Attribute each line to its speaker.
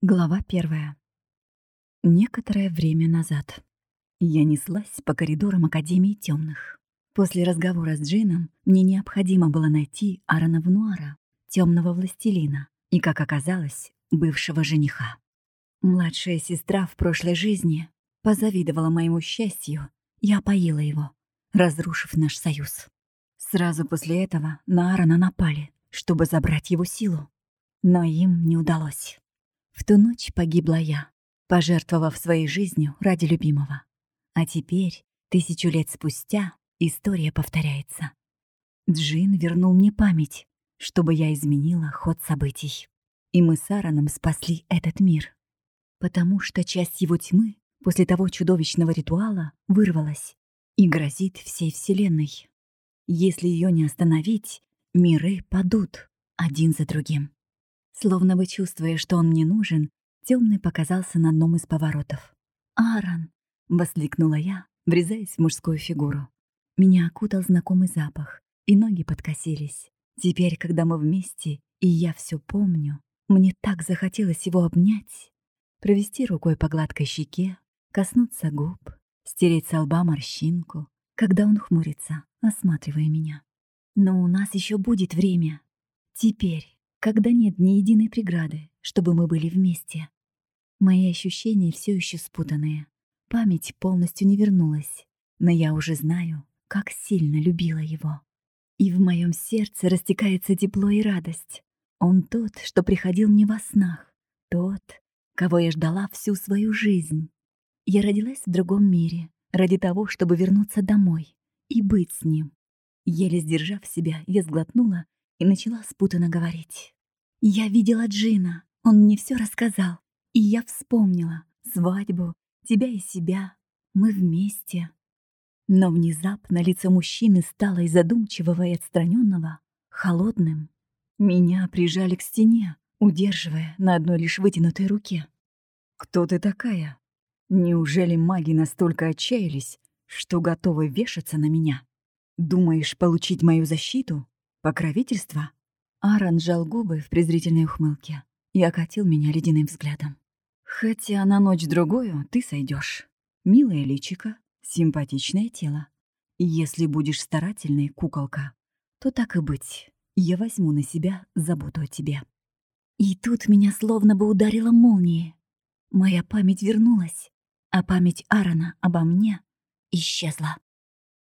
Speaker 1: Глава первая. Некоторое время назад я неслась по коридорам Академии Темных. После разговора с Джином мне необходимо было найти Арана Внуара, темного властелина, и, как оказалось, бывшего жениха. Младшая сестра в прошлой жизни позавидовала моему счастью и опоила его, разрушив наш союз. Сразу после этого на Арана напали, чтобы забрать его силу, но им не удалось. В ту ночь погибла я, пожертвовав своей жизнью ради любимого. А теперь, тысячу лет спустя, история повторяется. Джин вернул мне память, чтобы я изменила ход событий. И мы с Аароном спасли этот мир. Потому что часть его тьмы после того чудовищного ритуала вырвалась и грозит всей Вселенной. Если ее не остановить, миры падут один за другим. Словно бы чувствуя, что он мне нужен, темный показался на одном из поворотов. «Аарон!» — воскликнула я, врезаясь в мужскую фигуру. Меня окутал знакомый запах, и ноги подкосились. Теперь, когда мы вместе, и я все помню, мне так захотелось его обнять, провести рукой по гладкой щеке, коснуться губ, стереть со лба морщинку, когда он хмурится, осматривая меня. Но у нас еще будет время. Теперь когда нет ни единой преграды, чтобы мы были вместе. Мои ощущения все еще спутанные. Память полностью не вернулась, но я уже знаю, как сильно любила его. И в моем сердце растекается тепло и радость. Он тот, что приходил мне во снах, тот, кого я ждала всю свою жизнь. Я родилась в другом мире ради того, чтобы вернуться домой и быть с ним. Еле сдержав себя, я сглотнула и начала спутанно говорить. «Я видела Джина, он мне все рассказал, и я вспомнила свадьбу, тебя и себя, мы вместе». Но внезапно лицо мужчины стало из задумчивого и отстраненного холодным. Меня прижали к стене, удерживая на одной лишь вытянутой руке. «Кто ты такая? Неужели маги настолько отчаялись, что готовы вешаться на меня? Думаешь получить мою защиту? Покровительство?» Аарон сжал губы в презрительной ухмылке и окатил меня ледяным взглядом. «Хотя на ночь-другую ты сойдешь. Милое личико, симпатичное тело. Если будешь старательной, куколка, то так и быть, я возьму на себя заботу о тебе». И тут меня словно бы ударила молния. Моя память вернулась, а память Аарона обо мне исчезла.